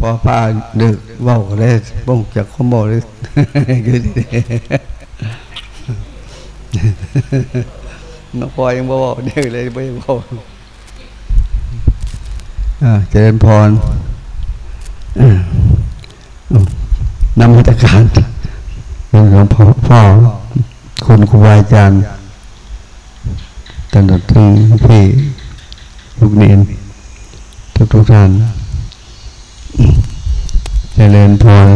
พอผ้าดึกเบาเลยบ้งจากข้อมอเลยคือน้องพอยังบ่บอกเด็กเลยไม่บอกเจริญพรนำมาตรการหลวงพ่อพ่อคุณครูบาอาจารย์ตลอดถึงพี่ลูกเนนทุกทุกท่านเจริญพร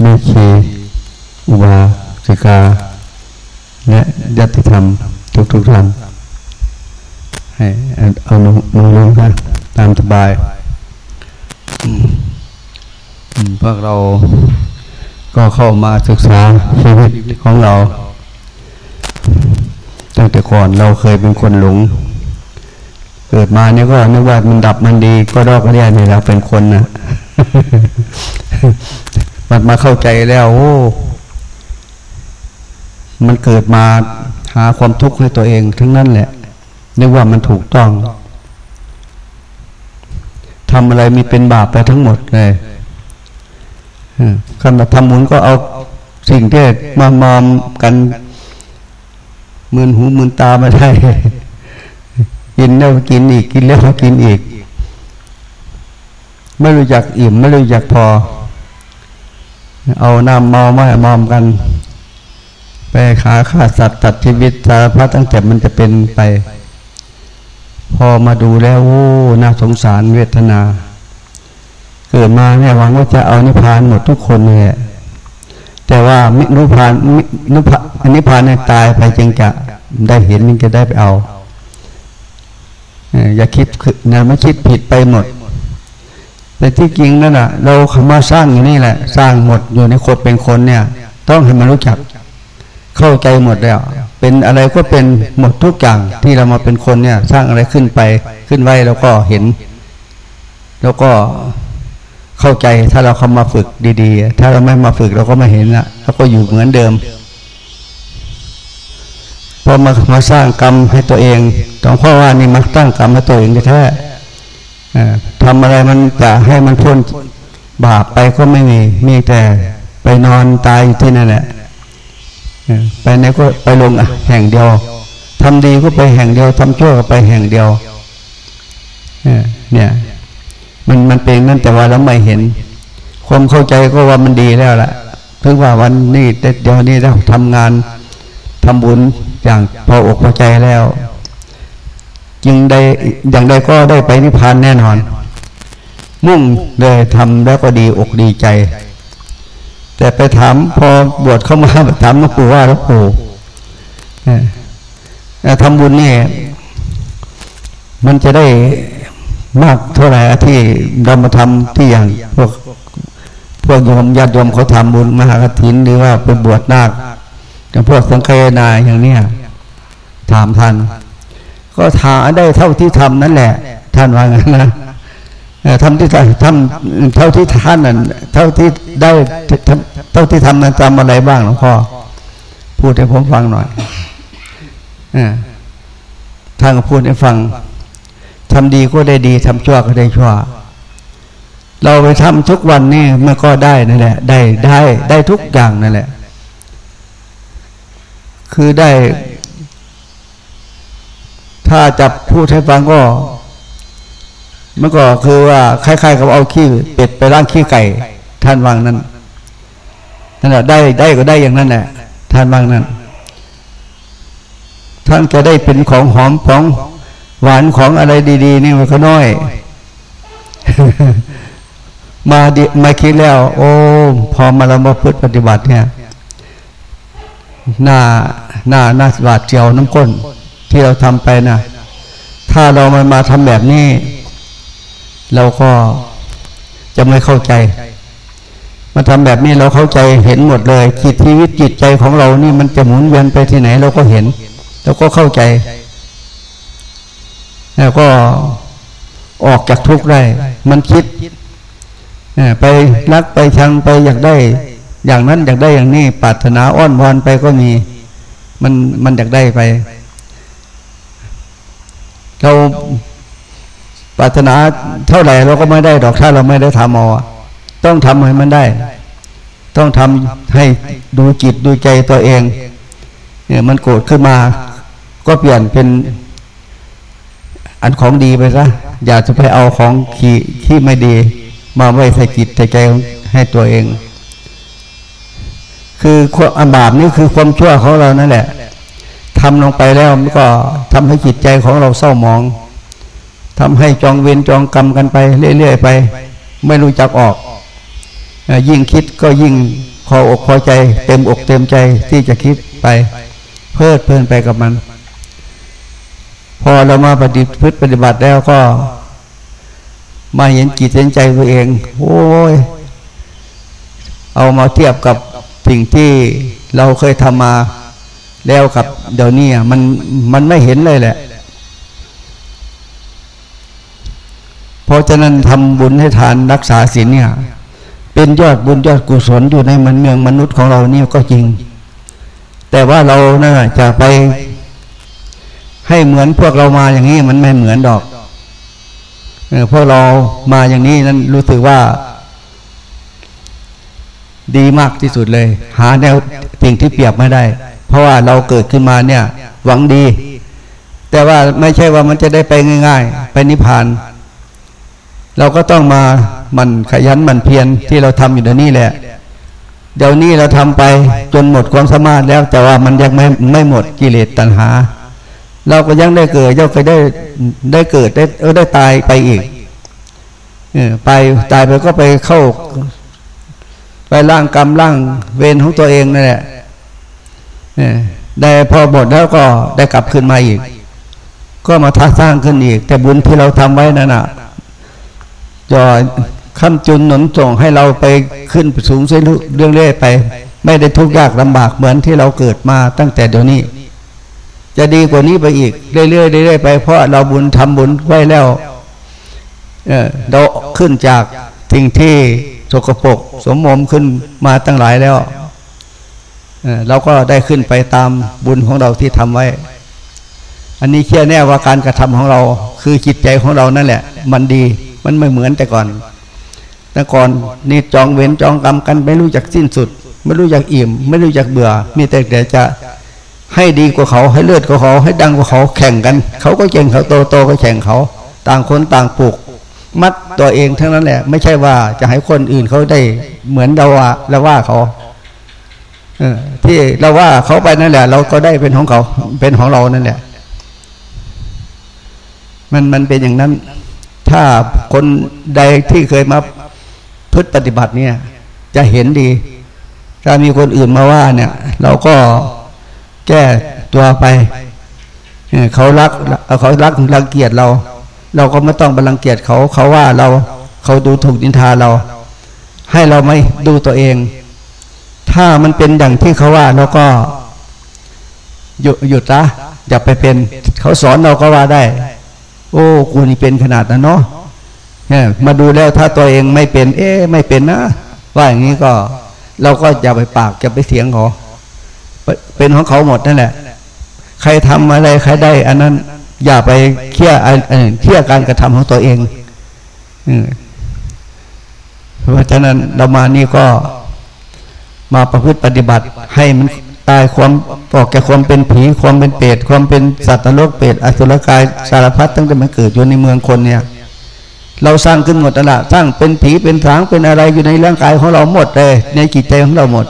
แม่ชีอุบาสิกา และยัติธรรม ทุกทุกท่านให้เอาลงลงกันตามสบาย พวกเราก็เข้ามาศึกษาชีวิตของเรา ตั้งแต่ก่อนเราเคยเป็นคนหลง เกิดมาเนี่ยก็นึกว่ามันดับมันดีก็รอกก็ได้เนี่ยเราเป็นคนนะมันมาเข้าใจแล้ว โอ้ มันเกิดมาหาความทุกข์ให้ตัวเองทั้งนั้นแหละ นึกว่ามันถูกต้องทำอะไรมีเป็นบาปไปทั้งหมดเลยขันมาทำบุญก็เอาสิ่งที่มามอมกันมืนหูมืนตามาได้ กินแล้วกินอีกกินแล้วกินอีก ไม่รู้จักอิ่ม ไม่รู้จักพอ เอาน้ำเมาไม่มอมกันไปขาฆ่าสัตว์ตัดชีวิตสารพัดตั้งแต่มันจะเป็นไป พอมาดูแล้วโอ้น่าสงสารเวทนา เกิดมาเนี่ยหวังว่าจะเอานิพพานหมดทุกคนเลยแต่ว่ามินุพานนุพานนิพพานเนี่ยตายไปจึงจะได้เห็นจึงจะได้ไปเอา อย่าคิดนะไม่คิดผิดไปหมด แต่ที่จริงนั่นแหะเราคำว่าสร้างอยู่นี้แหละ สร้างหมดอยู่ในคนเป็นคนเนี่ย ต้องให้มันรู้จัก เข้าใจหมดแล้ว เป็นอะไรก็เป็นหมดทุกอย่างที่เรามาเป็นคนเนี่ย สร้างอะไรขึ้นไปขึ้นไว้แล้วก็เห็น แล้วก็เข้าใจถ้าเราเข้ามาฝึกดี ๆ ถ้าเราไม่มาฝึกเราก็ไม่เห็นละเราก็อยู่เหมือนเดิมพอมามาสร้างกรรมให้ตัวเอง ต้องพ่อว่านี่มาตั้งกรรมให้ตัวเองแท้ทำอะไรมันจะให้มันพ้นบาปไปก็ไม่มี มีแต่ไปนอนตายอยู่ที่นั่นแหละไปไหนก็ไปลงแห่งเดียวทำดีก็ไปแห่งเดียวทำชั่วก็ไปแห่งเดียวเนี่ย มันมันเป็นนั่นแต่ว่าเราไม่เห็น ความเข้าใจก็ว่ามันดีแล้วล่ะเพิ่งว่าวันนี้เดี๋ยวนี้เราทำงานทำบุญอย่างพออกพอใจแล้ว จึงได้อย่างใดก็ได้ไปนิพพานแน่นอน มุ่งเลยทำแล้วก็ดีอกดีใจ แต่ไปถามพอบวชเข้ามาถามหลวงปู่ว่าหลวงปู่ทำบุญนี่มันจะได้มากเท่าไหร่ที่เรามาทำที่อย่างพวกพวกโยมญาติโยมเขาทำบุญมหากฐินหรือว่าเป็นบวชนาคอย่างพวกสังฆนาอย่างเนี้ยถามท่าน ก็ถาได้เท่าที่ทำนั่นแหละ ท่านว่างั้นนะทำที่ทำเท่าที่ท่านนั้นเท่าที่ได้เท่าที่ทำนั้นจำอะไรบ้างหลวงพ่อพูดให้ผมฟังหน่อยท่านก็พูดให้ฟังทำดีก็ได้ดีทำชั่วก็ได้ชั่ว เราไปทำทุกวันนี่มันก็ได้นั่นแหละ ได้ได้ได้ทุกอย่างนั่นแหละ คือได้ ถ้าจับพูดให้ฟังก็มันก็คือว่าคล้ายๆกับเอาขี้เป็ดไปล้างขี้ไก่ ท่านวางนั้นนั่นแหละได้ได้ก็ได้อย่างนั้นแหละท่านวางนั้น ท่านจะได้เป็นของหอมของหวานของอะไรดี ๆ นี่มันก็น้อย มาดิมาคิดแล้ว โอ้พอมาเรามาพึ่ปฏิบัติเนี่ยหน้าหน้าหน้าบาดเจียวน้ำก้น ที่เราทำไปนะถ้าเรามามาทำแบบนี้ เราก็จะไม่เข้าใจ มาทำแบบนี้เราเข้าใจเห็นหมดเลยจิตชีวิตจิตใจของเรานี่มันจะหมุนเวียนไปที่ไหน เราก็เห็นเราก็เข้าใจ แล้วก็ออกจากทุกข์ได้ มันคิดไปรักไปชังไปอยากได้ อย่างนั้นอยากได้อย่างนี้ปรารถนาอ้อนวอนไปก็มี มันมันอยากได้ไป เราปรารถนาเท่าไหร่เราก็ไม่ได้ดอกถ้าเราไม่ได้ทำเอาต้องทำให้มันได้ ต้องทำให้ดูจิตดูใจตัวเอง เนี่ยมันโกรธขึ้นมา ก็เปลี่ยนเป็น อันของดีไปซะอย่าจะไปเอาของขี้ที่ไม่ดี มาไว้ใส่จิตใส่ใจให้ตัวเอง คือความบาปนี่คือความชั่วของเรานั่นแหละ ทำลงไปแล้วมันก็ทำให้จิตใจของเราเศร้าหมองทำให้จองเวรจองกรรมกันไป เรื่อยๆไป ไม่รู้จักออก ยิ่งคิดก็ยิ่งพออกพอใจ เต็มอกเต็มใจที่จะคิดไป เพลิดเพลินไปกับมัน พอเรามาปฏิพฤติปฏิบัติแล้วก็ มาเห็นจิตเห็นใจตัวเอง โอ้ย เอามาเทียบกับสิ่งที่เราเคยทำมา แล้วกับ เดี๋ยวนี้มันมันไม่เห็นเลยแหละ เพราะฉะนั้นทำบุญให้ทานรักษาศีลเนี่ย เป็นยอดบุญยอดกุศลอยู่ในมันเมืองมนุษย์ของเรานี่ก็จริง แต่ว่าเรานะ่ะจะไป ให้เหมือนพวกเรามาอย่างนี้มันไม่เหมือนดอกเออพวกเรามาอย่างนี้นั้นรู้สึกว่าดีมากที่สุดเลย หาแนวสิ่งที่เปรียบไม่ได้ เพราะว่าเราเกิดขึ้นมาเนี่ยหวังดี แต่ว่าไม่ใช่ว่ามันจะได้ไปง่าย ๆ ไปนิพพาน เราก็ต้องมามันขยันมันเพียรที่เราทำอยู่เดี๋ยวนี้แหละ เดี๋ยวนี้เราทำไปจนหมดความสามารถแล้ว แต่ว่ามันยังไม่ไม่หมดกิเลสตัณหา เราก็ยังได้เกิดย่อก็ได้ได้เกิดได้ได้ตายไปอีกไปตายไปก็ไปเข้า ไปร่างกรรมร่างเวรของตัวเองนั่นแหละ ได้พอหมดแล้วก็ได้กลับขึ้นมาอีก ก็มาท้าสร้างขึ้นอีก แต่บุญที่เราทำไว้นั่นน่ะจะคำจุนหนุนส่งให้เราไปขึ้นสูงเส้นเรื่องเรื่อยไป ไม่ได้ทุกข์ยากลำบากเหมือนที่เราเกิดมาตั้งแต่เดี๋ยวนี้ จะดีกว่านี้ไปอีก เรื่อยๆเรื่อยๆไปเพราะเราบุญทำบุญไว้แล้วเเราขึ้นจากสิ่งที่สกปรกสมมมขึ้นมาตั้งหลายแล้ว เราก็ได้ขึ้นไปตามบุญของเราที่ทำไว้ อันนี้เชื่อแน่ว่าการกระทำของเรา คือจิตใจของเรานั่นแหละ มันดีมันไม่เหมือนแต่ก่อน แต่ก่อนนี่จองเว้นจองกรรมกันไม่รู้จักสิ้นสุด ไม่รู้จักอิ่ม ไม่รู้จักเบื่อ มีแต่แต่จะให้ดีกว่าเขาให้เลือดกว่าเขาให้ดังกว่าเขาแข่งกัน เขาก็เก่งเขาโตโตก็แข่งเขา ต่างคนต่างปลูก มัดตัวเองทั้งนั้นแหละ ไม่ใช่ว่าจะให้คนอื่นเขาได้เหมือนเราว่าเราว่าเขา ที่เราว่าเขาไปนั่นแหละ เราก็ได้เป็นของเขาเป็นของเรานั่นแหละ มันมันเป็นอย่างนั้น ถ้าคนใดที่เคยมาพึ่ปฏิบัติเนี่ย จะเห็นดี ถ้ามีคนอื่นมาว่าเนี่ย เราก็แก้ตัวไปเขารักเขารักรังเกียจเรา เราก็ไม่ต้องไปรังเกียจเขาเขาว่าเรา เขาดูถูกนินทาเรา ให้เราไม่ดูตัวเอง ถ้ามันเป็นอย่างที่เขาว่าเราก็หยุดหยุดละอย่าไปเป็น เขาสอนเราก็ว่าได้ โอ้กูนี่เป็นขนาดนั้นเนาะเนี่ยมาดูแล้วถ้าตัวเองไม่เป็น เอ๊ไม่เป็นนะ ว่าอย่างนี้ก็ เราก็อย่าไปปากอย่าไปเสียงเขาเป็นของเขาหมดนั่นแหละ ใครทำอะไรใครได้ อันนั้น อย่าไปเคี่ยเคี่ยการกระทำของตัวเองเพราะฉะนั้นเรามานี่ก็ มาประพฤติปฏิบัติให้มันตายความออกแก่ความเป็นผีความเป็นเปรตความเป็นสัตว์โลกเปรตอสุรกายสารพัดตั้งแต่มันเกิดอยู่ในเมืองคนเนี่ยเราสร้างขึ้นหมดละสร้างเป็นผีเป็นสางเป็นอะไรอยู่ในร่างกายของเราหมดเลย ในจิตใจของเราหมด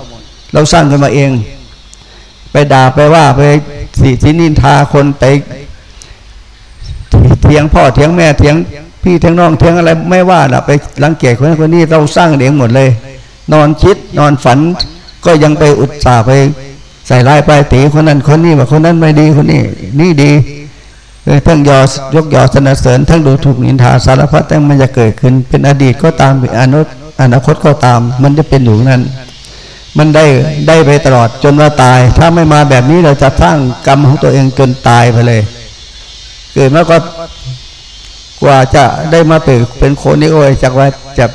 เราสร้างขึ้นมาเอง ไปด่าไปว่าไปสิสินินทาคนไปเถียงพ่อเถียงแม่เถียงพี่เถียงน้องเถียงอะไรไม่ว่าละไปรังเกียจคนคนนี้เราสร้างเองหมดเลย นอนคิดนอนฝัน ก็ยังไปอุตส่าห์ไปใส่ร้ายไปตีคนนั้นคนนี้ว่าคนนั้นไม่ดีคนนี้นี่ดีทั้งยอยกยอสนเสริญทั้งดูถูกนินทาสารพัดแต่มันจะเกิดขึ้น เป็นอดีตก็ตามเป็นอนุอนาคตก็ตาม มันจะเป็นอยู่นั้น มันได้ได้ไปตลอดจนว่าตาย ถ้าไม่มาแบบนี้เราจะสร้างกรรมของตัวเองจนตายไปเลย เกิดมาก็กว่าจะได้มาเป็นเป็นคนนี้โอ้ยจากว่าจะ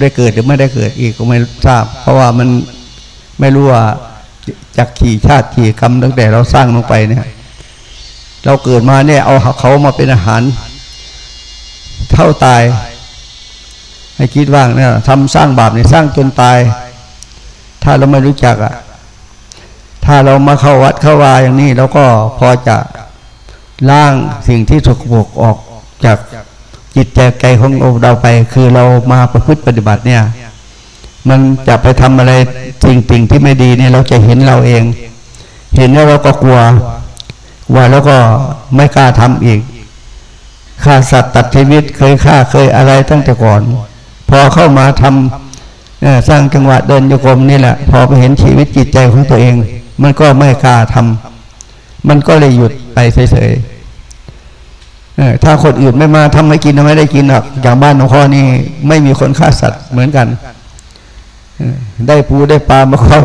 ได้เกิดหรือไม่ได้เกิดอีกก็ไม่ทราบ เพราะว่ามัน ไม่รู้ว่าจากขี่ชาติขี่กรรมตั้งแต่เราสร้างลงไปเนี่ย เราเกิดมาเนี่ยเอาเขามาเป็นอาหาร เท่าตาย ให้คิดว่างเนี่ยทำสร้างบาปเนี่ยสร้างจนตาย ถ้าเราไม่รู้จักอะ ถ้าเรามาเข้าวัดเข้าวาอย่างนี้เราก็พอจะล้างสิ่งที่สกปรกออกจากจิตใจใจของเราไป คือเรามาประพฤติปฏิบัติเนี่ย มันจะไปทำอะไรสิ่งสิ่งที่ไม่ดีเนี่ยเราจะเห็นเราเอง เห็นแล้วเราก็กลัวว่าแล้วก็ไม่กล้าทำอีกฆ่าสัตว์ตัดชีวิตเคยฆ่าเคยอะไรตั้งแต่ก่อน พอเข้ามาทำสร้างจังหวะเดินโยกมนี่แหละ พอไปเห็นชีวิตจิตใจของตัวเอง มันก็ไม่กล้าทำมันก็เลยหยุดไปเฉยๆถ้าคนอื่นไม่มาทำให้กินไม่ได้กินหรอกอย่างบ้านหลวงพ่อนี่ไม่มีคนฆ่าสัตว์เหมือนกัน ได้ปูได้ปลามาครอบ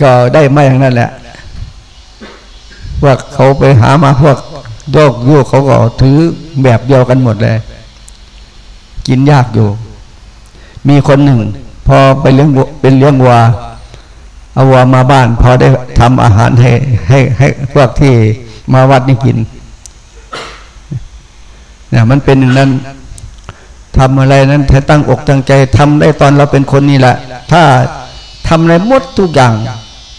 ก็ได้ไม่อย่างนั้นแหละว่าเขาไปหามาพวกโยกโยกเขาก็ถือแบบเดียวกันหมดเลย กินยากอยู่ มีคนหนึ่ง พอไปเลี้ยงเป็นเลี้ยงวัวเอาวัวมาบ้าน พอได้ทำอาหารให้ให้ให้พวกที่มาวัดนี่กินเนี่ยมันเป็นอย่างนั้น ทำอะไรนั้นถ้ตั้งอกตั้งใจทำได้ตอนเราเป็นคนนี่แหละ ถ้าทำอะไรหมดทุกอย่าง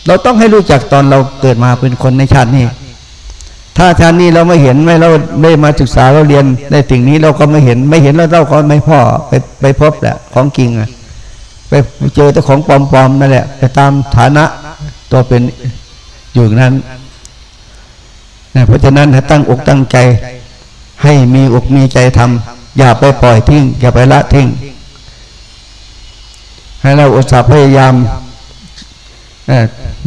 เราต้องให้รู้จักตอนเราเกิดมาเป็นคนในชาตินี้ ถ้าชาตินี้เราไม่เห็นไม่เราได้มาศึกษาเราเรียนในสิ่งนี้เราก็ไม่เห็นไม่เห็นแล้วเราก็ไม่พ่อไปไปพบแหละของจริงอะไปเจอแต่ของปลอมๆนั่นแหละไปตามฐานะตัวเป็นอยู่นั้นนะเพราะฉะนั้นถ้าตั้งอกตั้งใจให้มีอกมีใจทำ อย่าไปปล่อยทิ้ง อย่าไปละทิ้ง ให้เราอุตส่าห์พยายาม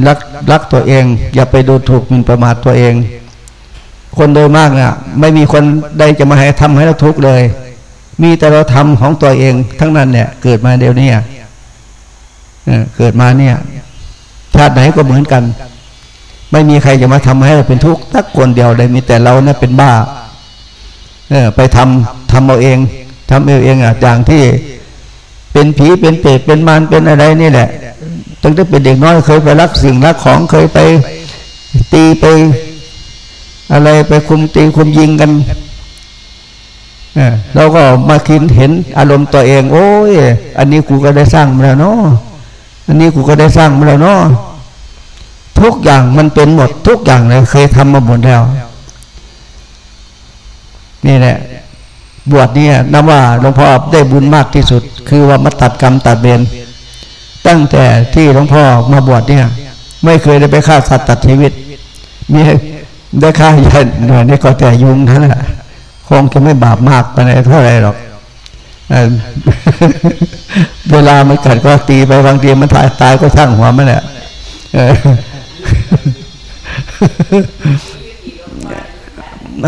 รักรักตัวเอง อย่าไปดูถูกมินประมาทตัวเอง คนโดยมากเนะ่ยไม่มีคนใดจะมาให้ทำให้เราทุกข์เลย มีแต่เราทำของตัวเอง ทั้งนั้นเนี่ย เกิดมาเดี๋ยวนี้เกิดมาเนี่ย ชาติไหนก็เหมือนกัน ไม่มีใครจะมาทำให้เราเป็นทุกข์สักคนเดียวเลยมีแต่เราเนี่ยเป็นบ้า เออไปทำทำเอาเองทำเอาเองอะอย่างที่เป็นผีเป็นเปรตเป็นมารเป็นอะไรนี่แหละตั้งแต่เป็นเด็กน้อยเคยไปรักสิ่งรักของเคยไปตีไป อะไรไปคุมตีคุมยิงกันเราก็มาคิดเห็นอารมณ์ตัวเอง โอ้ย อันนี้กูก็ได้สร้างมาแล้วเนาะอันนี้กูก็ได้สร้างมาแล้วเนาะทุกอย่างมันเป็นหมดทุกอย่างเลยเคยทำมาหมดแล้ว นี่แหละบวชเนี่ยนับว่าหลวงพ่อได้บุญมากที่สุด คือว่ามาตัดกรรมตัดเบนตั้งแต่ที่หลวงพ่อมาบวชเนี่ยไม่เคยได้ไปฆ่าสัตว์ตัดชีวิตมีได้ค่าเย็นหน่อยนี่ก็แต่ยุงนั่นแหละคงจะไม่บาปมากไปไหนเท่าไรหรอกเวลามันกัดก็ตีไปบางทีมันตายตายก็ช่างหัวมันแหละ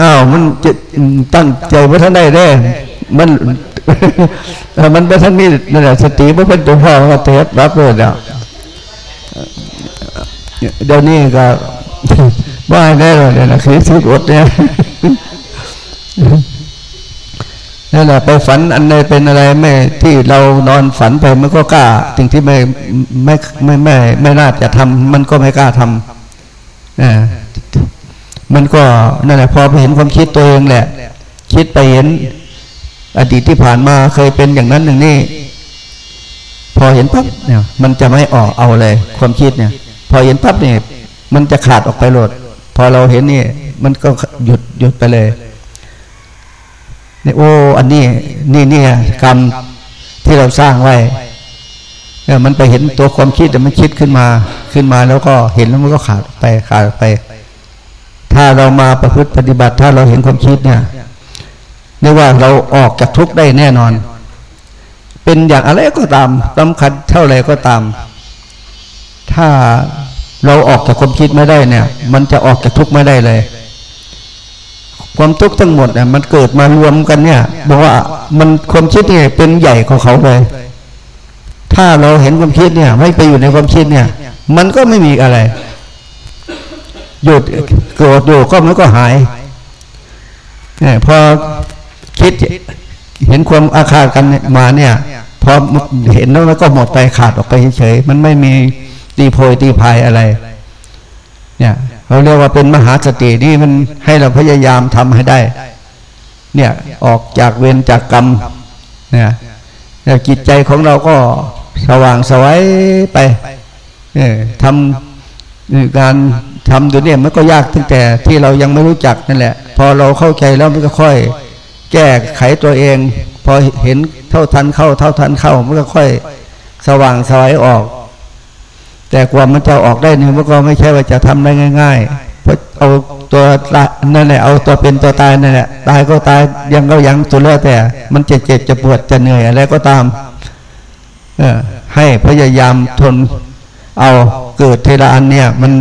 อ้าวมันจะตั้งใจว่าท่านได้แน่มันมันไปทั้งนี้นั่นแหละสติมันเป็นตัวพ่อก็เทสรับเลยเดี๋ยวเดี๋ยวนี้ก็ว่าได้เลยนะคือสุดอดเนี่ยนั่นแหละไปฝันอันใดเป็นอะไรไม่ที่เรานอนฝันไปมันก็กล้าสิ่งที่ไม่ไม่ไม่ไม่ไม่น่าจะทำมันก็ไม่กล้าทำอ่า มันก็นั่นแหละพอไปเห็นความคิดตัวเองแหละ คิดไปเห็น อดีตที่ผ่านมาเคยเป็นอย่างนั้นอย่างนี้ พอเห็นปั๊บเนี่ย มันจะไม่ออกเอาเลย ความคิดเนี่ย พอเห็นปั๊บเนี่ยมันจะขาดออกไปโหลดพอเราเห็นนี่ มันก็หยุดหยุดไปเลยนี่โอ้ อันนี้ นี่นี่กรรมที่เราสร้างไว้เนี่ยมันไปเห็นตัวความคิดแต่มันคิดขึ้นมา ขึ้นมาแล้วก็เห็นแล้วมันก็ขาดไปขาดไป ถ้าเรามาประพฤติปฏิบัติถ้าเราเห็นความคิดเนี่ยเรียกว่าเราออกจากทุกข์ได้แน่นอน เป็นอย่างอะไรก็ตามสำคัญเท่าไรก็ตาม ถ้าเราออกจากความคิดไม่ได้เนี่ย มันจะออกจากทุกข์ไม่ได้เลย ความทุกข์ทั้งหมดเนี่ยมันเกิดมารวมกันเนี่ยบอกว่ามันความคิดเนี่ยเป็นใหญ่ของเขาเลย ถ้าเราเห็นความคิดเนี่ย ไม่ไปอยู่ในความคิดเนี่ย มันก็ไม่มีอะไร หยุดโกรธอยู่ก็มันก็หายนี่พอคิดเห็นความอาฆาตกันมาเนี่ยพอเห็นแล้วก็หมดไปขาดออกไปเฉยๆมันไม่มีตีโพยตีพายอะไร เนี่ยเราเรียกว่าเป็นมหาสตินี่มันให้เราพยายามทำให้ได้ เนี่ยออกจากเวรจากกรรมเนี่ยแล้วจิตใจของเราก็สว่างสวัยไปเนี่ยทำการ ทำตัวนี้มันก็ยากตั้งแต่ที่เรายังไม่รู้จักนั่นแหละ พอเราเข้าใจแล้วมันก็ค่อย แก้ไขตัวเอง พอเห็นเท่าทันเข้า เท่าทันเข้ามันก็ค่อยสว่างสวัยออก แต่กว่ามันจะออกได้เนี่ยมันก็ไม่ใช่ว่าจะทำได้ง่าย ๆ เพราะเอาตัวนั่นแหละเอาตัวเป็นตัวตายนั่นแหละตายก็ตายยังก็ยังสุดแล้วแต่ มันจะเจ็บจะปวดจะเหนื่อยอะไรก็ตาม เออให้พยายามทนเอาเกิดเทระอันเนี่ย มัน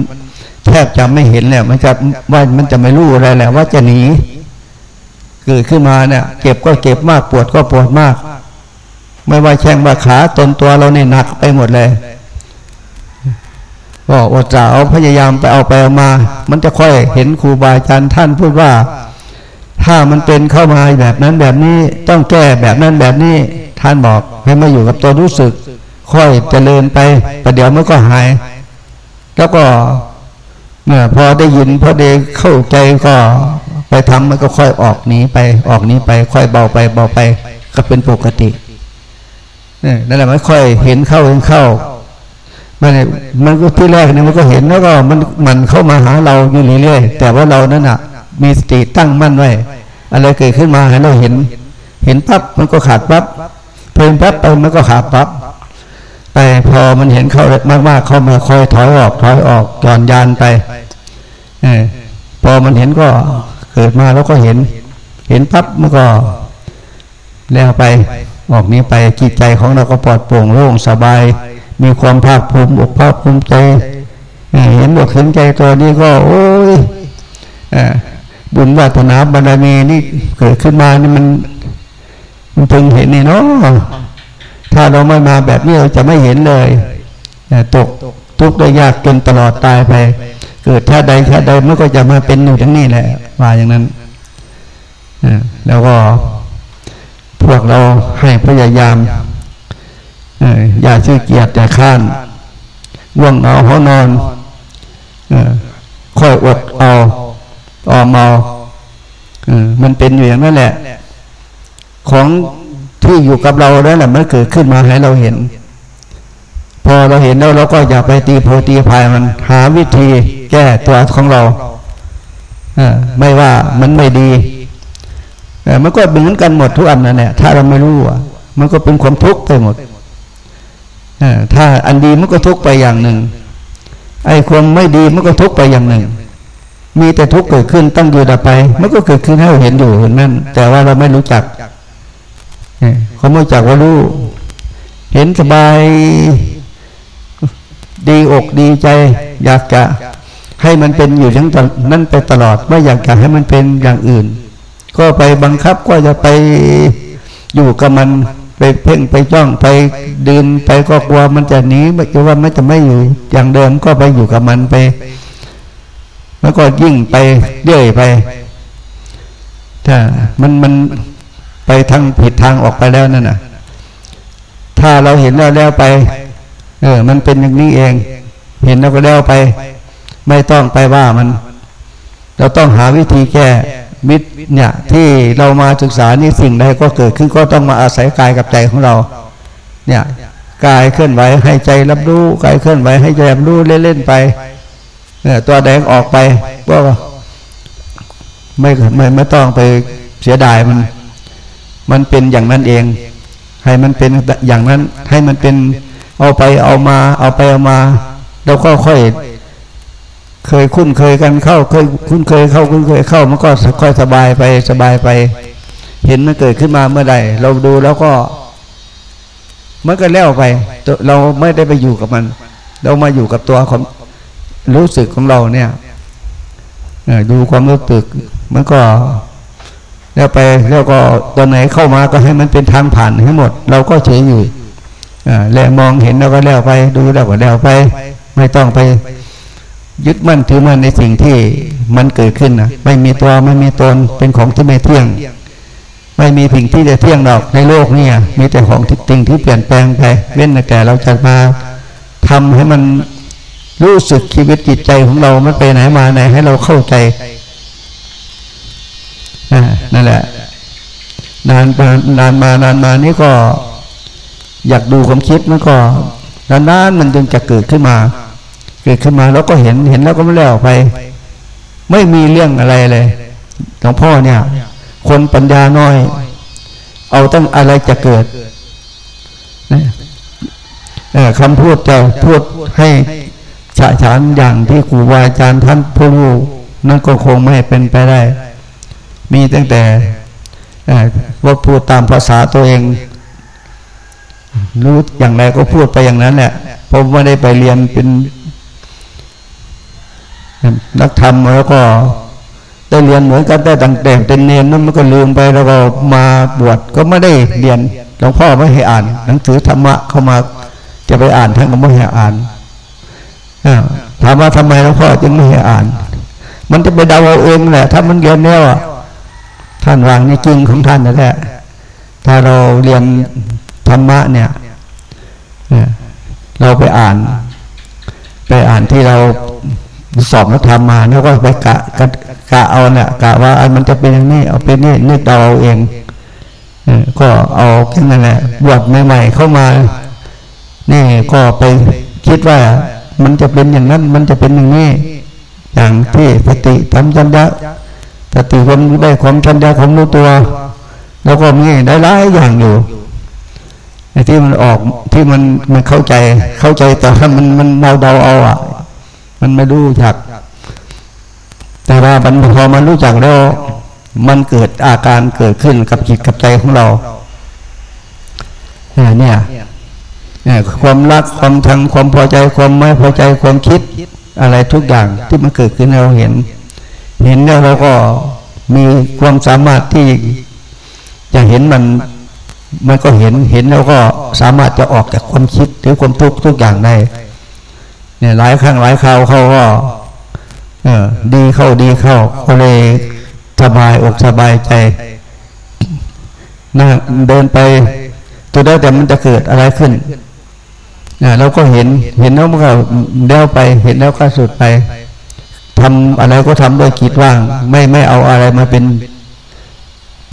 แทบจะไม่เห็นแล้วมันจะว่ามันจะไม่รู้อะไรแหละว่าจะหนีเกิดขึ้นมาเนี่ยเก็บก็เก็บมากปวดก็ปวดมาก ไม่ว่าแข้งว่าขาตนตัวเราเนี่ยหนักไปหมดเลยก็อดจะเอาพยายามไปเอาไปเอามา มันจะค่อยเห็นครูบาอาจารย์ท่านพูดว่า ถ้ามันเป็นเข้ามาแบบนั้นแบบนี้ต้องแก้แบบนั้นแบบนี้ท่านบอกให้มาอยู่กับตัวรู้สึก ค่อยเจริญไปประเดี๋ยวมันก็หาย แล้วก็ เมื่อพอได้ยินพอได้เข้าใจก็ไปทำมันก็ค่อยออกหนีไปออกนี้ไป ค่อยเบาไปเบาไปก็เป็นปกตินี่นั่นแหละมันค่อยเห็นเข้าเห็นเข้ามันมันก็ที่แรกเนี่ยมันก็เห็นแล้วก็มันมันเข้ามาหาเราอยู่เรื่อยๆแต่ว่าเรานั่นอะ มีสติตั้งมั่นไว้อะไรเกิดขึ้นมาให้เราเห็น เห็นปั๊บมันก็ขาดปั๊บเพลินปั๊บไปมันก็ขาดปั๊บ ไปพอมันเห็นเข้ามากๆเข้ามาคอยถอยออกถอยออกจอนยานไปอพอมันเห็นก็เกิดมาแล้วก็เห็น เห็นปั๊บมันก็แล้วไปออกนี้ไปจิตใจของเราก็ปลอดโปร่งโล่งสบาย มีความภาคภูมิอกภาคภูมิใจเห็นอกเห็นใจตัวนี้ก็ โอ้ยบุญวาสนาบารมีนี่เกิดขึ้นมานี่มัน มันพึงเห็นนี่เนาะ ถ้าเราไม่มาแบบนี้เราจะไม่เห็นเลยตกทุกข์ได้ยากจนตลอดตายไป เกิดชาติใดชาติใดมันก็จะมาเป็นอยู่ทั้งนี้แหละว่าอย่างนั้นแล้วก็พวกเราให้พยายามอย่าชื่อเกียรติอย่าข้านว่วงเอาเขานอนค่อยอดเอาออมเอามันเป็นอยู่อย่างนั้นแหละ ของ ที่อยู่กับเราแล้วแหละมันเกิดขึ้นมาให้เราเห็น พอเราเห็นแล้วเราก็อย่าไปตีโพตีพายมันหาวิธีแก้ตัวของเราไม่ว่ามันไม่ดีมันก็เหมือนกันหมดทุกอันนั่นแหละถ้าเราไม่รู้มันก็เป็นความทุกข์ไปหมดถ้าอันดีมันก็ทุกข์ไปอย่างหนึ่ง ไอ้ความไม่ดีมันก็ทุกข์ไปอย่างหนึ่ง มีแต่ทุกข์เกิดขึ้นตั้งอยู่ดับไป มันก็เกิดขึ้นให้เราเห็นอยู่เห็นนั่นแต่ว่าเราไม่รู้จัก เขาไม่จักว่ารู้เห็นสบาย ดีอกดีใจ อยากจะให้มันเป็นอยู่ทั้งนั่นไปตลอดไม่อยากจะให้มันเป็นอย่างอื่น ก็ไปบังคับก็จะไปอยู่กับมันไปเพ่งไปจ้องไปดินไปก็กลัวมันจะหนีไม่จะว่ามันจะไม่อยู่อย่างเดิมก็ไปอยู่กับมันไป แล้วก็ยิ่งไปเรื่อยไปถ้ามันมัน ไปทางผิดทางออกไปแล้วนั่นน่ะ ถ้าเราเห็นแล้วแล้วไป เออ มันเป็นอย่างนี้เอง เห็นแล้วก็แล้วไป ไม่ต้องไปว่ามัน เราต้องหาวิธีแก้มิตรเนี่ย ที่เรามาศึกษานี่สิ่งใดก็เกิดขึ้นก็ต้องมาอาศัยกายกับใจของเรา เนี่ยกายเคลื่อนไหวให้ใจรับรู้กายเคลื่อนไหวให้ใจรับรู้เล่นๆไปเนี่ยตัวแดงออกไปก็ไม่ไม่ไม่ต้องไปเสียดายมัน มันเป็นอย่างนั้นเอง ให้มันเป็นอย่างนั้น ให้มันเป็นเอาไปเอามา เอาไปเอามาเราก็ค่อย เคยคุ้นเคยกันเข้า เคยคุ้นเคยเข้าคุ้นเคยเข้ามันก็ค่อยสบายไปสบายไป เห็นมันเกิดขึ้นมาเมื่อใดเราดูแล้วก็มันก็แล้วไป เราไม่ได้ไปอยู่กับมัน เรามาอยู่กับตัวของรู้สึกของเราเนี่ยดูความรู้สึกมันก็ แล้วไปแล้วก็ตอนไหนเข้ามาก็ให้มันเป็นทางผ่านให้หมด เราก็เฉยอยู่แล้วมองเห็นแล้วก็แล้วไปดูแล้วก็แล้วไป ไม่ต้องไป ยึดมั่นถือมั่นในสิ่งที่มันเกิดขึ้นนะไม่มีตัวไม่มีตนเป็นของที่ไม่เที่ยง ไม่มีสิ่งที่จะเที่ยงหรอกในโลกนี่มีแต่ของที่ติงที่เปลี่ยนแปลงไป เว้นแต่เราจะมาทำให้มันรู้สึกชีวิตจิตใจของเรามันไปไหนมาไหนให้เราเข้าใจ นั่นแหละ นานมานานมานานมานี่ก็ อยากดูความคิดมันก็นานๆมันจึงจะเกิดขึ้นมา เกิดขึ้นมาแล้วก็เห็นเห็นแล้วก็ไม่แล้วไป ไม่มีเรื่องอะไรเลยหลวงพ่อเนี่ย คนปัญญาน้อย เอาตั้งอะไรจะเกิดคำพูดจะพูดให้ฉะฉานอย่างที่ครูบาอาจารย์ท่านผู้รู้นั่นก็คงไม่เป็นไปได้ มีตั้งแต่ว่าพูดตามภาษาตัวเองรู้อย่างไรก็พูดไปอย่างนั้นแหละผมไม่ได้ไปเรียนเป็นนักธรรมแล้วก็ได้เรียนเหมือนกันได้ตั้งแต่เป็นเนนนั้นมันก็ลืมไปแล้วก็มาบวชก็ไม่ได้เรียนหลวงพ่อไม่ให้อ่าน หนังสือธรรมะเข้ามาจะไปอ่านท่านก็ไม่ให้อ่านถามว่าทำไมหลวงพ่อจึงไม่ให้อ่าน มันจะไปเดาเอาเองแหละถ้ามันเรียนแล้ว ท่านวางในจริงของท่านนั่นแหละ ถ้าเราเรียนธรรมะเนี่ย เราไปอ่าน ไปอ่านที่เราสอบนักธรรมมาแล้วก็ไปกะกะกะเอาเนี่ยกะว่าอันมันจะเป็นอย่างนี้เอาเป็นนี่นึกเราเองก็เอาแค่นั้นแหละบวชใหม่ๆเข้ามา นี่ก็ไปคิดว่ามันจะเป็นอย่างนั้น มันจะเป็นอย่างนี้ อย่างที่สติทำจัญญะ สติความได้ความชัญญะของรู้ตัว แล้วก็มีได้หลายอย่างอยู่ที่มันออกที่มันมันเข้าใจเข้าใจแต่ถ้ามันมันเดาเดาเอาอะ มันไม่รู้จัก แต่ว่ามันพอมันรู้จักแล้ว มันเกิดอาการเกิดขึ้นกับจิตกับใจของเราเนี่ยความรักความทังความพอใจความไม่พอใจความคิด อะไรทุกอย่างที่มันเกิดขึ้นเราเห็น เห็นแล้วเราก็มีความสามารถที่จะเห็นมันมันก็เห็นเห็นแล้วก็สามารถจะออกจากความคิดหรือความทุกข์ทุกอย่างได้เนี่ยหลายครั้งหลายคราวเขาก็เออดีเข้าดีเข้าก็เลยสบายอกสบายใจนั่งเดินไปตัวได้แต่มันจะเกิดอะไรขึ้นเราก็เห็นเห็นแล้วมันก็เด้วไป เห็นแล้วก็สุดไป ทำอะไรก็ทำด้วยคิดว่าง ไม่ไม่เอาอะไรมาเป็น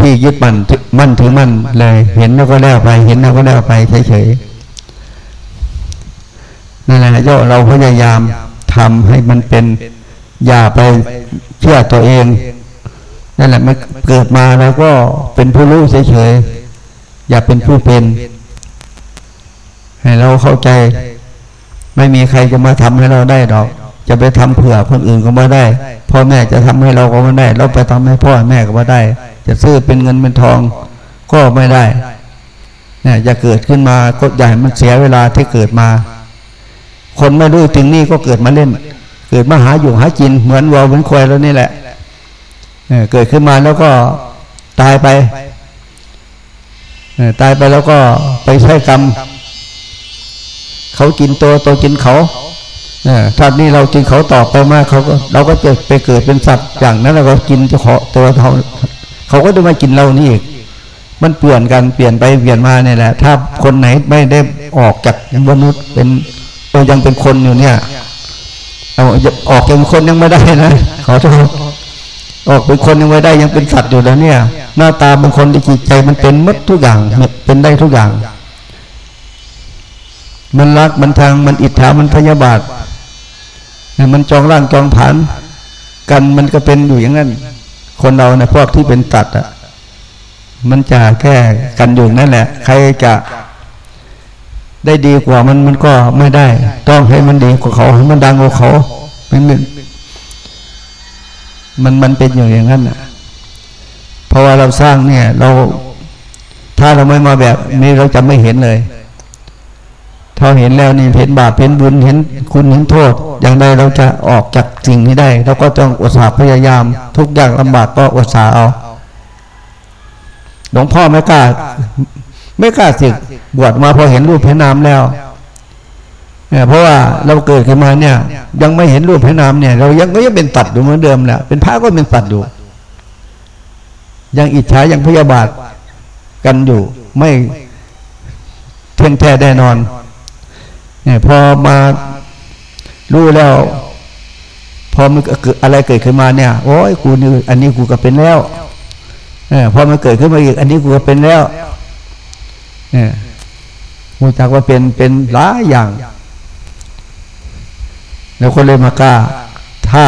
ที่ยึดมั่นมั่นถือมั่นเลย เห็นแล้วก็แล้วไป เห็นแล้วก็แล้วไปเฉยๆนั่นแหละย่อเราพยายามทำให้มันเป็นอย่าไปเชื่อตัวเองนั่นแหละมันเกิดมาแล้วก็เป็นผู้รู้เฉยๆอย่าเป็นผู้เป็น ให้เราเข้าใจ ไม่มีใครจะมาทำให้เราได้ดอก จะไปทำเผื่อคนอื่นก็ไม่ได้ พ่อแม่จะทำให้เราก็ไม่ได้ เราไปทำให้พ่อแม่ก็ไม่ได้ จะซื้อเป็นเงินเป็นทองก็ไม่ได้เนี่ยจะเกิดขึ้นมาก็ใหญ่มันเสียเวลาที่เกิดมา คนไม่รู้ถึงนี่ก็เกิดมาเล่น เกิดมาหาอยู่หากินเหมือนวัวเหมือนควายแล้วนี่แหละเนี่ยเกิดขึ้นมาแล้วก็ตายไปตายไปแล้วก็ไปใช้กรรม เขากินตัวตัวกินเขา ถ้านี่เรากินเขาต่อไปมากเขาก็เราก็จะไปเกิดเป็นสัตว์อย่างนั้นเราก็กินเขตัวเขาเขาก็จะมากินเรานี่อีกมันเปลี่ยนกันเปลี่ยนไปเปลี่ยนมาเนี่ยแหละ ถ้าคนไหนไม่ได้ออกจากมนุษย์เป็นตัวยังเป็นคนอยู่เนี่ยเอาออกจากคนยังไม่ได้นะขอโทษออกเป็นคนยังไม่ได้ยังเป็นสัตว์อยู่แล้วเนี่ย หน้าตาเป็นคนจิตใจมันเป็นมัดทุกอย่างเป็นได้ทุกอย่าง มันรักมันทางมันอิจฉามันพยาบาท มันจองร่างจองผานกันมันก็เป็นอยู่อย่างนั้น คนเราเนะพวกที่เป็นตัดอะมันจะแค่กันอยู่นั่นแหละ ใครจะได้ดีกว่ามันมันก็ไม่ได้ ต้องให้มันดีกว่าเขาให้มันดังกว่าเขามันมันมันเป็นอยู่อย่างนั้นอะเพราะว่าเราสร้างเนี่ย เราถ้าเราไม่มาแบบนี้เราจะไม่เห็นเลย พอเห็นแล้วนี่เห็นบาปเห็นบุญเห็นคุณเห็นโทษ อย่างใดเราจะออกจากสิ่งนี้ได้เราก็ต้องอุตสาห์พยายาม ทุกอย่างลำบากก็อุตสาห์เอาหลวงพ่อไม่กล้าไม่กล้าสึกบวชมาพอเห็นรูปเห็นนามแล้วเนี่ยเพราะว่าเราเกิดขึ้นมาเนี่ย ยังไม่เห็นรูปเห็นนามเนี่ย เรายังก็ยังเป็นตัดอยู่เหมือนเดิมแหละเป็นพระก็เป็นตัดอยู่ยังอิจฉายังพยาบาทกันอยู่ ไม่เที่ยงแท้แน่นอน เนี่ยพอมารู้แล้ว พอมันเกิดอะไรเกิดขึ้นมาเนี่ย โอ้ยกูนี่อันนี้กูก็เป็นแล้วเออพอมันเกิดขึ้นมาอีก อันนี้กูก็เป็นแล้วเนี่ยมูจักว่าเป็นเป็นหลายอย่าง แล้วคนเลยมากล้าถ้า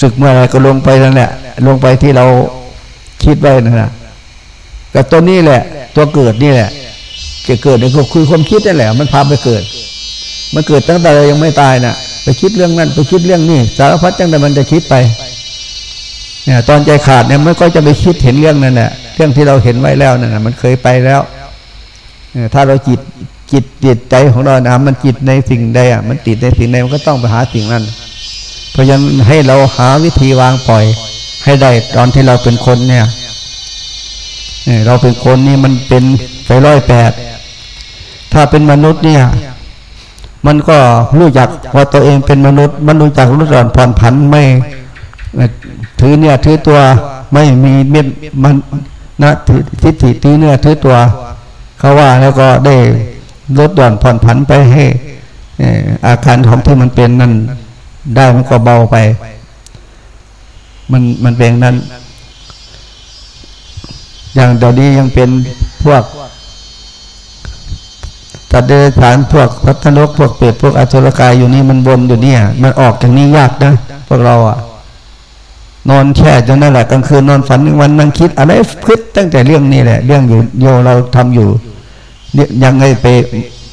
ศึกเมื่อไรก็ลงไปนั่นแหละ ลงไปที่เราคิดไว้นั่นแหละแต่ตัวนี้แหละ ตัวเกิดนี่แหละ จะเกิดในคุยความคิดนั่นแหละ มันพาไปเกิด มันเกิดตั้งแต่เรายังไม่ตายนะ่ะ ไปคิดเรื่องนั้น ไปคิดเรื่องนี้สารพัดจังแต่มันจะคิดไปเนี่ยตอนใจขาดเนี่ยมันก็จะไปคิดเห็นเรื่องนั้นแหละเรื่องที่เราเห็นไว้แล้วนั่นแหะมันเคยไปแล้วถ้าเราจิตจิตจิตใจของเรานะมันจิตในสิ่งใดอะมันติดในสิ่งใดมันก็ต้องไปหาสิ่งนั้น เพราะฉะนั้นให้เราหาวิธีวางปล่อย ให้ได้ตอนที่เราเป็นคนเนี่ยเราเป็นคนนี่มันเป็นไปร้อยแปดถ้าเป็นมนุษย์เนี่ย มันก็รู้จักว่าตัวเองเป็นมนุษย์ มันรู้จักรู้จักผ่อนผันไม่ถือเนี่ยถือตัวไม่มีเม็ดมันนะทิฏฐิถือเนี่ยถือตัว เขาว่าแล้วก็ได้ลดหย่อนผ่อนผันไปให้อาการของที่มันเป็นนั่นได้มันก็เบาไป มันมันเป็นนั้น อย่างเดี๋ยวนี้ยังเป็นพวก ตัดเดรัจฉานพวกพัฒนกพวกเปรตพวกอสุรกายอยู่นี่มันบนอยู่เนี่ย มันออกจากนี้ยากนะพวกเราอะ นอนแช่จนนั่นแหละกลางคืนนอนฝันวันนั่งคิด อะไรคิดตั้งแต่เรื่องนี้แหละ เรื่องอยู่โยเราทำอยู่ยังไงไป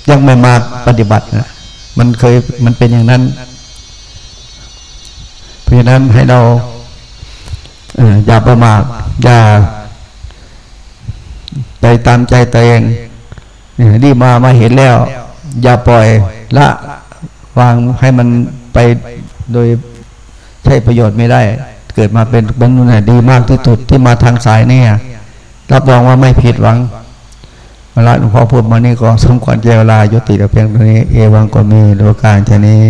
ยังไม่มาปฏิบัตินะมันเคยมันเป็นอย่างนั้น เพราะฉะนั้นให้เราอย่าประมาทอย่าไปตามใจตัวเอง ดีมามาเห็นแล้ว อย่าปล่อยละวางให้มันไปโดยใช้ประโยชน์ไม่ได้ เกิดมาเป็นบรรลุดีมากที่สุดที่มาทางสายนี่รับรองว่าไม่ผิดหวังเวลาหลวงพ่อพูดมานี่ก็สมควรเจรลายุติแต่เพียงตรงนี้ เอวังก็มีโลกาชนี้